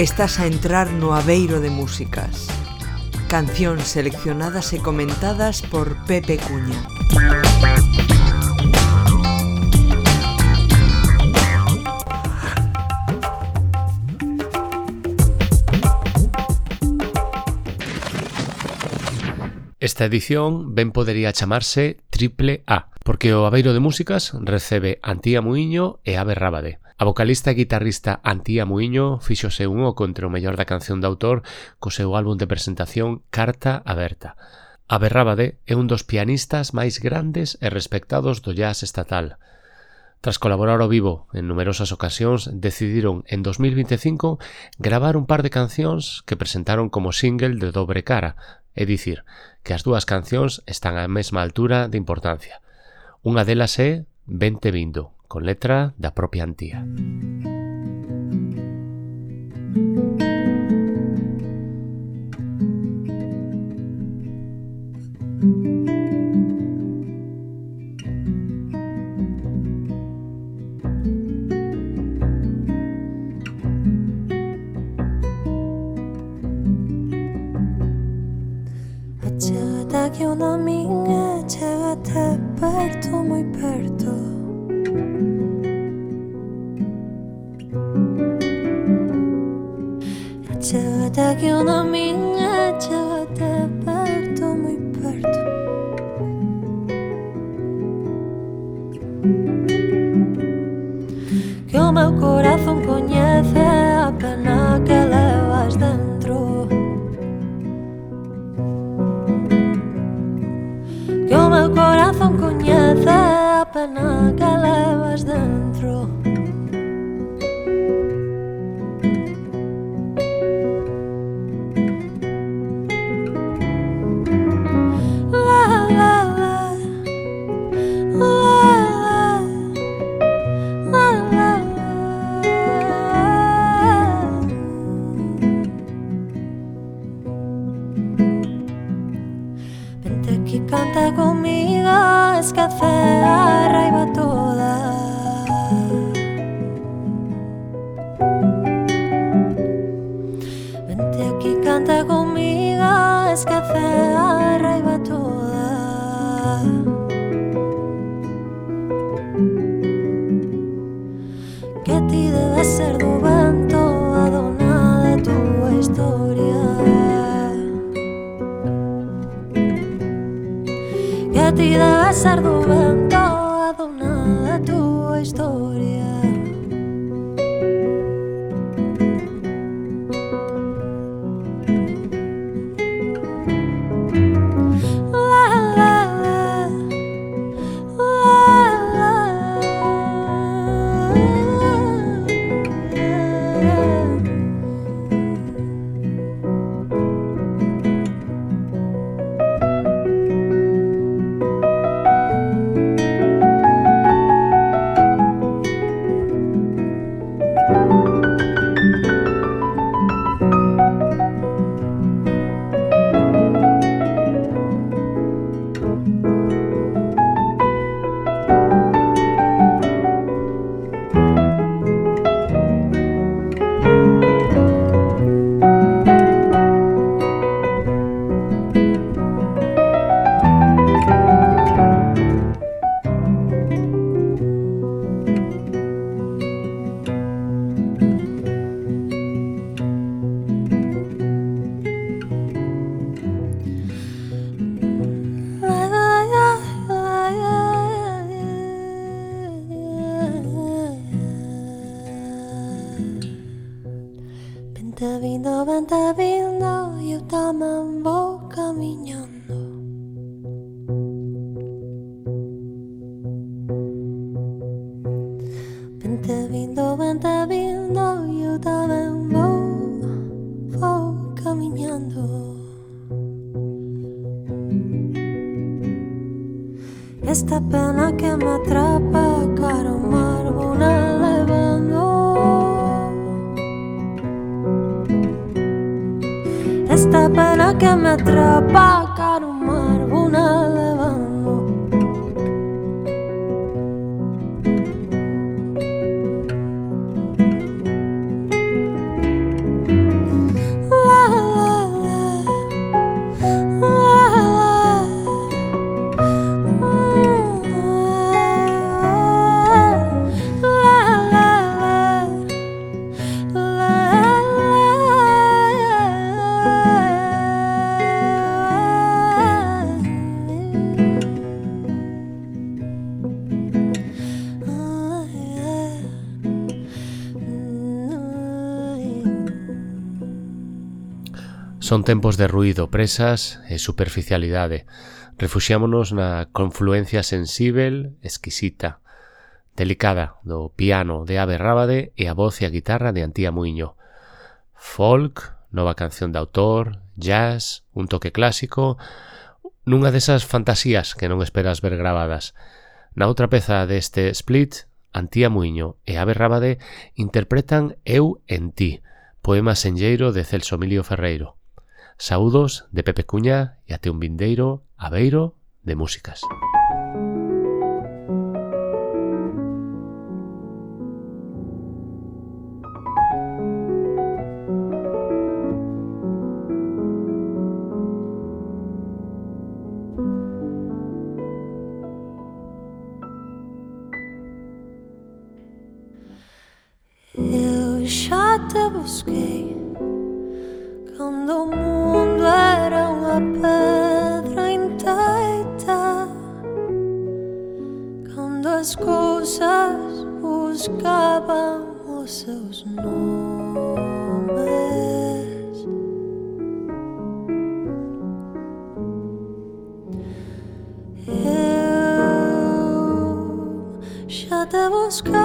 Estás a entrar no Aveiro de Músicas. Cancións seleccionadas e comentadas por Pepe Cuña. Esta edición ben podería chamarse Triple A, porque o Aveiro de Músicas recebe Antía Muiño e Ave Rábade A vocalista e guitarrista Antía Muiño fixose o contra o mellor da canción de autor co seu álbum de presentación Carta Aberta. Aberrábade é un dos pianistas máis grandes e respectados do jazz estatal. Tras colaborar ao vivo en numerosas ocasións, decidiron en 2025 gravar un par de cancións que presentaron como single de dobre cara, é dicir, que as dúas cancións están á mesma altura de importancia. Unha delas é Vente Vindo, con letra da propia Antía. que una minha chega até perto, muito perto. que o da me chega até perto, moi perto Que o meu corazón conhece a pena que levas dentro Que o meu corazón coñece a pena que levas dentro. Canta Kantako miga eskatzea arraibatu da Vente aquí, canta conmigo, escafea, arraibatu toda. Vente vindo, vente vindo, eu tamén vou, vou camiñando Esta pena que me atrapa, caro mar, vou na levando Esta pena que me atrapa, caro mar, vou na Son tempos de ruido, presas e superficialidade. Refuxiámonos na confluencia sensível, exquisita, delicada do piano de Ave Rábade e a voz e a guitarra de Antía Muiño. Folk, nova canción de autor, jazz, un toque clásico, nunha desas fantasías que non esperas ver grabadas. Na outra peza deste split, Antía Muiño e Ave Rábade interpretan Eu en ti, poema senlleiro de Celso Emilio Ferreiro. Saúdos de Pepe Cuña e até un vindeiro aveiro de músicas. Eu já te busquei quando pedra intenta cando as cousas buscaban os seus nomes Eu xa te buscaba.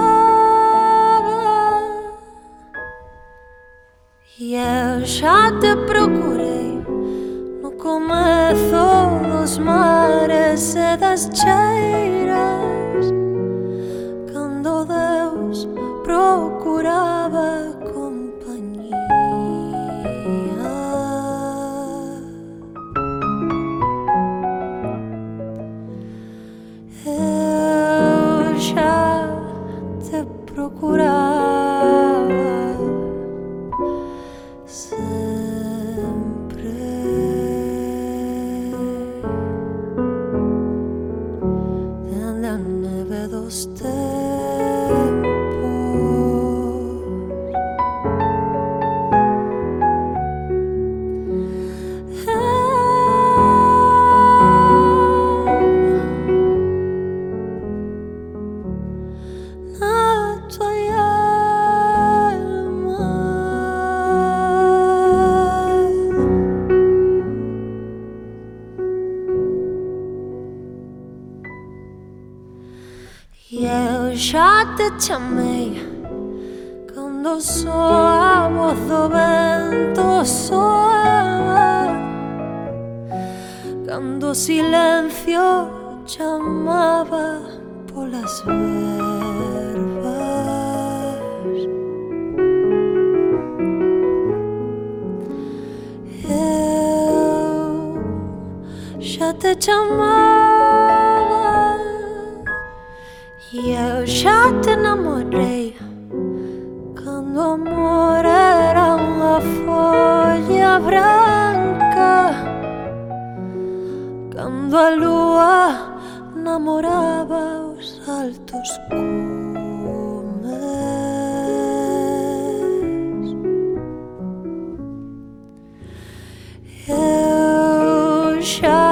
Just change. te chamei Cando soa a voz do vento soa Cando o silencio chamaba polas verbas. Eu xa te chamaba Eu già te innamorei quando amor era una folha branca, quando a lua namorava os altos cumes. Eu já